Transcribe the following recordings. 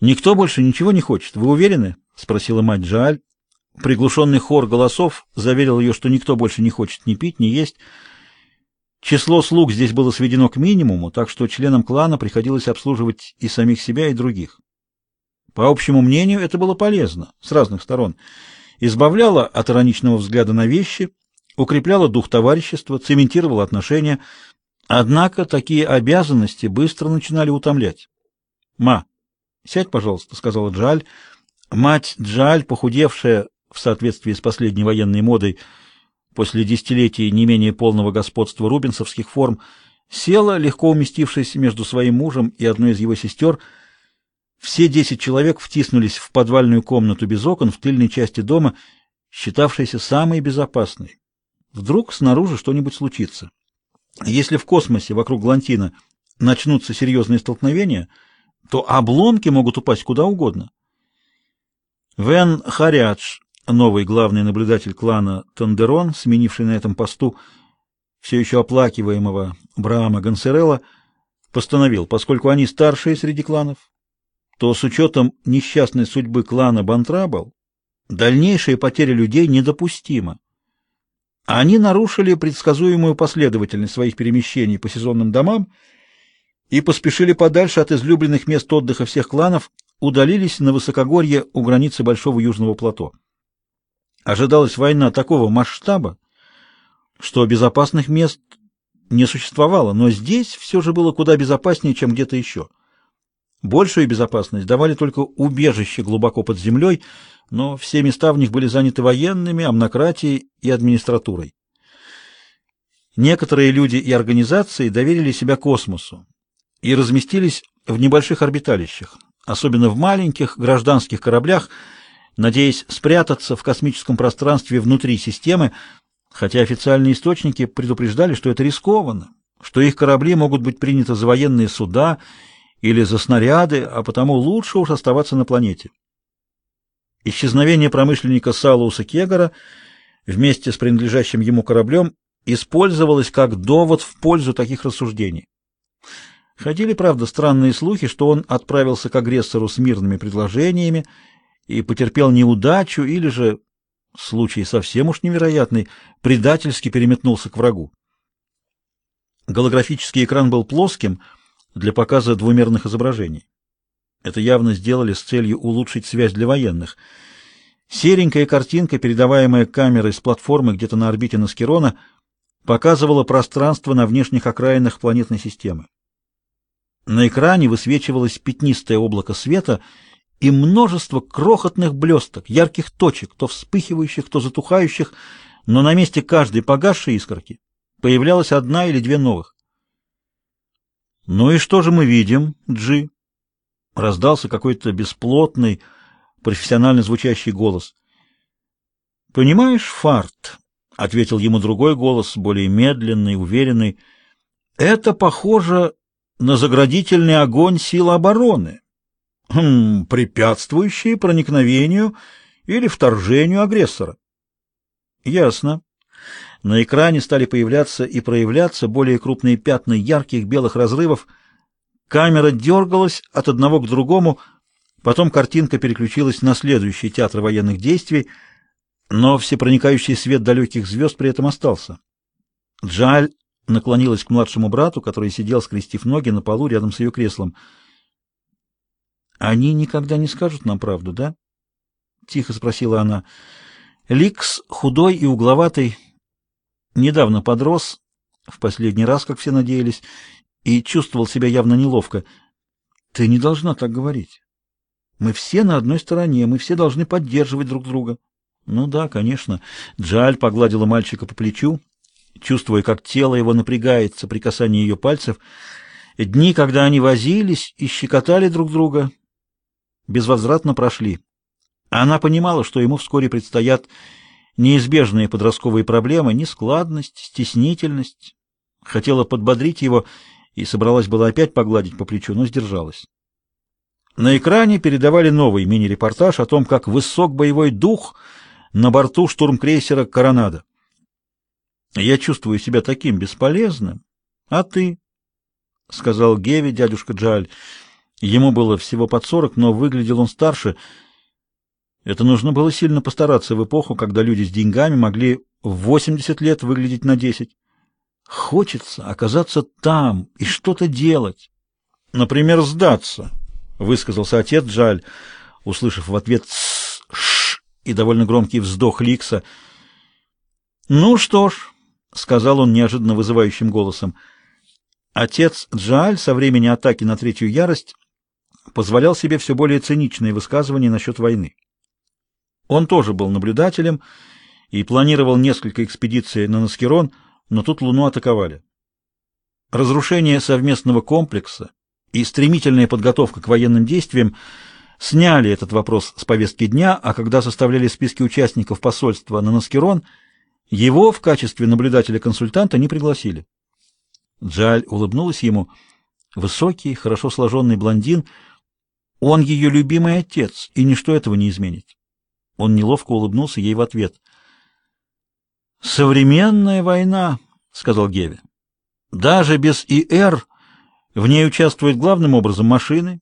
Никто больше ничего не хочет, вы уверены? спросила мать Джааль. Приглушенный хор голосов заверил ее, что никто больше не хочет ни пить, ни есть. Число слуг здесь было сведено к минимуму, так что членам клана приходилось обслуживать и самих себя, и других. По общему мнению, это было полезно с разных сторон. Избавляло от ироничного взгляда на вещи, укрепляло дух товарищества, цементировало отношения. Однако такие обязанности быстро начинали утомлять. «Ма, сядь, пожалуйста», — сказала Джаль. Мать Джаль, похудевшая в соответствии с последней военной модой, после десятилетий не менее полного господства рубинсовских форм, села, легко уместившись между своим мужем и одной из его сестер. Все десять человек втиснулись в подвальную комнату без окон в тыльной части дома, считавшейся самой безопасной. Вдруг снаружи что-нибудь случится. Если в космосе вокруг Глантина начнутся серьезные столкновения, то обломки могут упасть куда угодно. Вен Харядж Новый главный наблюдатель клана Тандерон, сменивший на этом посту все еще оплакиваемого Брама Гонсерелла, постановил, поскольку они старшие среди кланов, то с учетом несчастной судьбы клана Бантрабл дальнейшая потеря людей недопустима. Они нарушили предсказуемую последовательность своих перемещений по сезонным домам и поспешили подальше от излюбленных мест отдыха всех кланов, удалились на высокогорье у границы Большого Южного плато. Ожидалась война такого масштаба, что безопасных мест не существовало, но здесь все же было куда безопаснее, чем где-то еще. Большую безопасность давали только убежища глубоко под землей, но все места в них были заняты военными, амнократией и администратурой. Некоторые люди и организации доверили себя космосу и разместились в небольших орбиталищах, особенно в маленьких гражданских кораблях, надеясь спрятаться в космическом пространстве внутри системы, хотя официальные источники предупреждали, что это рискованно, что их корабли могут быть приняты за военные суда или за снаряды, а потому лучше уж оставаться на планете. Исчезновение промышленника Салуса Кегара вместе с принадлежащим ему кораблем использовалось как довод в пользу таких рассуждений. Ходили, правда, странные слухи, что он отправился к агрессору с мирными предложениями и потерпел неудачу, или же, случай совсем уж невероятный, предательски переметнулся к врагу. Голографический экран был плоским для показа двумерных изображений. Это явно сделали с целью улучшить связь для военных. Серенькая картинка, передаваемая камерой с платформы где-то на орбите Наскерона, показывала пространство на внешних окраинах планетной системы. На экране высвечивалось пятнистое облако света — и множество крохотных блесток, ярких точек, то вспыхивающих, то затухающих, но на месте каждой погасшей искорки появлялась одна или две новых. «Ну и что же мы видим, Джи?» Раздался какой-то бесплотный, профессионально звучащий голос. «Понимаешь, Фарт?» — ответил ему другой голос, более медленный, уверенный. «Это похоже на заградительный огонь сил обороны» хм, препятствующие проникновению или вторжению агрессора. Ясно. На экране стали появляться и проявляться более крупные пятна ярких белых разрывов. Камера дергалась от одного к другому, потом картинка переключилась на следующий театр военных действий, но всепроникающий свет далеких звезд при этом остался. Джаль наклонилась к младшему брату, который сидел, скрестив ноги на полу рядом с ее креслом. Они никогда не скажут нам правду, да? Тихо спросила она. Ликс, худой и угловатый, недавно подрос, в последний раз, как все надеялись, и чувствовал себя явно неловко. Ты не должна так говорить. Мы все на одной стороне, мы все должны поддерживать друг друга. Ну да, конечно. Джаль погладила мальчика по плечу, чувствуя, как тело его напрягается при касании ее пальцев. Дни, когда они возились и щекотали друг друга, безвозвратно прошли. Она понимала, что ему вскоре предстоят неизбежные подростковые проблемы, нескладность, стеснительность. Хотела подбодрить его и собралась была опять погладить по плечу, но сдержалась. На экране передавали новый мини-репортаж о том, как высок боевой дух на борту штурмкрейсера «Коронада». «Я чувствую себя таким бесполезным. А ты?» — сказал Геви дядюшка Джаль. Ему было всего под сорок, но выглядел он старше. Это нужно было сильно постараться в эпоху, когда люди с деньгами могли в восемьдесят лет выглядеть на десять. Хочется оказаться там и что-то делать. Например, сдаться, — высказался отец Джаль, услышав в ответ «ш» и довольно громкий вздох Ликса. «Ну что ж», — сказал он неожиданно вызывающим голосом, — отец Джаль со времени атаки на третью ярость позволял себе все более циничные высказывания насчет войны. Он тоже был наблюдателем и планировал несколько экспедиций на Наскерон, но тут Луну атаковали. Разрушение совместного комплекса и стремительная подготовка к военным действиям сняли этот вопрос с повестки дня, а когда составляли списки участников посольства на Наскерон, его в качестве наблюдателя-консультанта не пригласили. Джаль улыбнулась ему. Высокий, хорошо сложенный блондин — он ее любимый отец, и ничто этого не изменит. Он неловко улыбнулся ей в ответ. «Современная война», — сказал Геви. «Даже без ИР в ней участвуют главным образом машины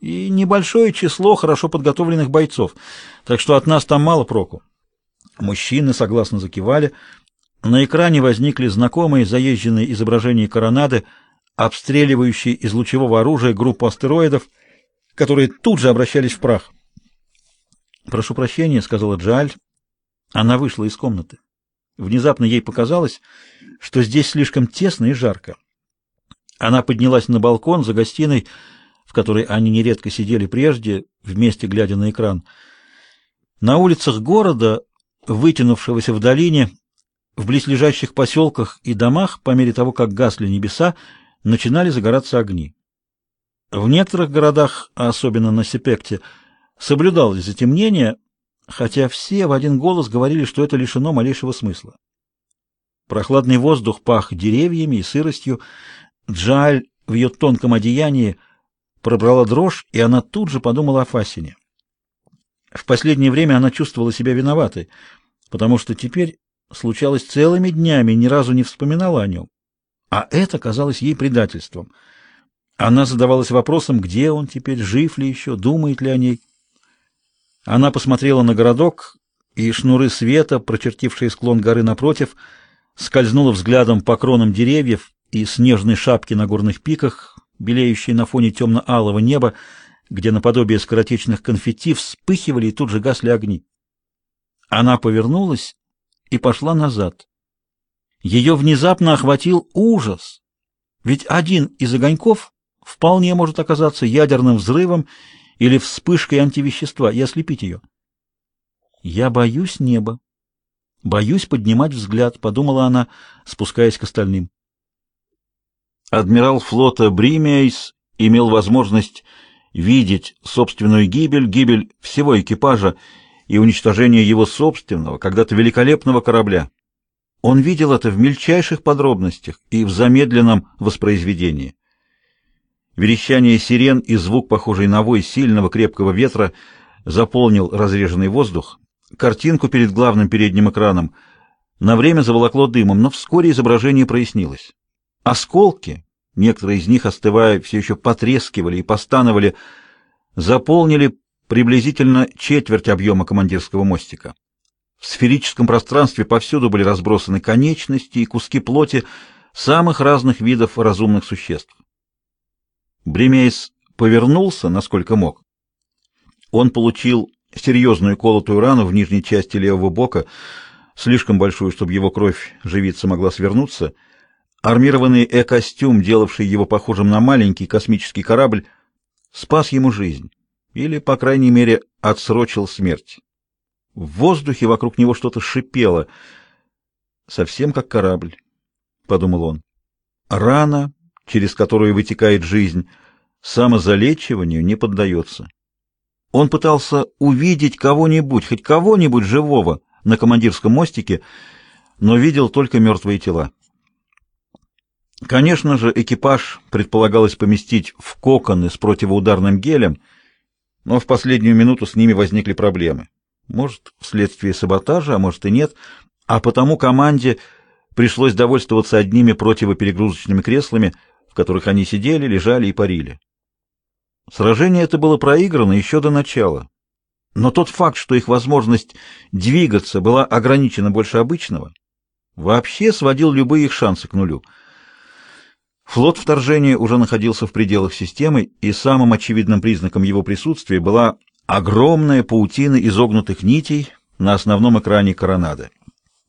и небольшое число хорошо подготовленных бойцов, так что от нас там мало проку». Мужчины согласно закивали. На экране возникли знакомые заезженные изображения коронады, обстреливающие из лучевого оружия группу астероидов — которые тут же обращались в прах. «Прошу прощения», — сказала Джаль. Она вышла из комнаты. Внезапно ей показалось, что здесь слишком тесно и жарко. Она поднялась на балкон за гостиной, в которой они нередко сидели прежде, вместе глядя на экран. На улицах города, вытянувшегося в долине, в близлежащих поселках и домах, по мере того, как гасли небеса, начинали загораться огни. В некоторых городах, а особенно на Сепекте, соблюдалось затемнение, хотя все в один голос говорили, что это лишено малейшего смысла. Прохладный воздух пах деревьями и сыростью. Джаль в ее тонком одеянии пробрала дрожь, и она тут же подумала о Фасине. В последнее время она чувствовала себя виноватой, потому что теперь случалось целыми днями, ни разу не вспоминала о нем. А это казалось ей предательством — она задавалась вопросом, где он теперь, жив ли еще, думает ли о ней. Она посмотрела на городок, и шнуры света, прочертившие склон горы напротив, скользнула взглядом по кронам деревьев и снежной шапки на горных пиках, белеющей на фоне темно-алого неба, где наподобие скоротечных конфетти вспыхивали и тут же гасли огни. Она повернулась и пошла назад. Ее внезапно охватил ужас, ведь один из огоньков вполне может оказаться ядерным взрывом или вспышкой антивещества и ослепить ее. «Я боюсь неба. Боюсь поднимать взгляд», — подумала она, спускаясь к остальным. Адмирал флота Бримейс имел возможность видеть собственную гибель, гибель всего экипажа и уничтожение его собственного, когда-то великолепного корабля. Он видел это в мельчайших подробностях и в замедленном воспроизведении. Верещание сирен и звук, похожий на вой сильного крепкого ветра, заполнил разреженный воздух. Картинку перед главным передним экраном на время заволокло дымом, но вскоре изображение прояснилось. Осколки, некоторые из них, остывая, все еще потрескивали и постановали, заполнили приблизительно четверть объема командирского мостика. В сферическом пространстве повсюду были разбросаны конечности и куски плоти самых разных видов разумных существ. Бремейс повернулся, насколько мог. Он получил серьезную колотую рану в нижней части левого бока, слишком большую, чтобы его кровь живиться могла свернуться. Армированный э-костюм, делавший его похожим на маленький космический корабль, спас ему жизнь, или, по крайней мере, отсрочил смерть. В воздухе вокруг него что-то шипело, совсем как корабль, — подумал он. Рана через которую вытекает жизнь, самозалечиванию не поддается. Он пытался увидеть кого-нибудь, хоть кого-нибудь живого на командирском мостике, но видел только мертвые тела. Конечно же, экипаж предполагалось поместить в коконы с противоударным гелем, но в последнюю минуту с ними возникли проблемы. Может, вследствие саботажа, а может и нет, а потому команде пришлось довольствоваться одними противоперегрузочными креслами — в которых они сидели, лежали и парили. Сражение это было проиграно еще до начала. Но тот факт, что их возможность двигаться была ограничена больше обычного, вообще сводил любые их шансы к нулю. Флот вторжения уже находился в пределах системы, и самым очевидным признаком его присутствия была огромная паутина изогнутых нитей на основном экране коронады.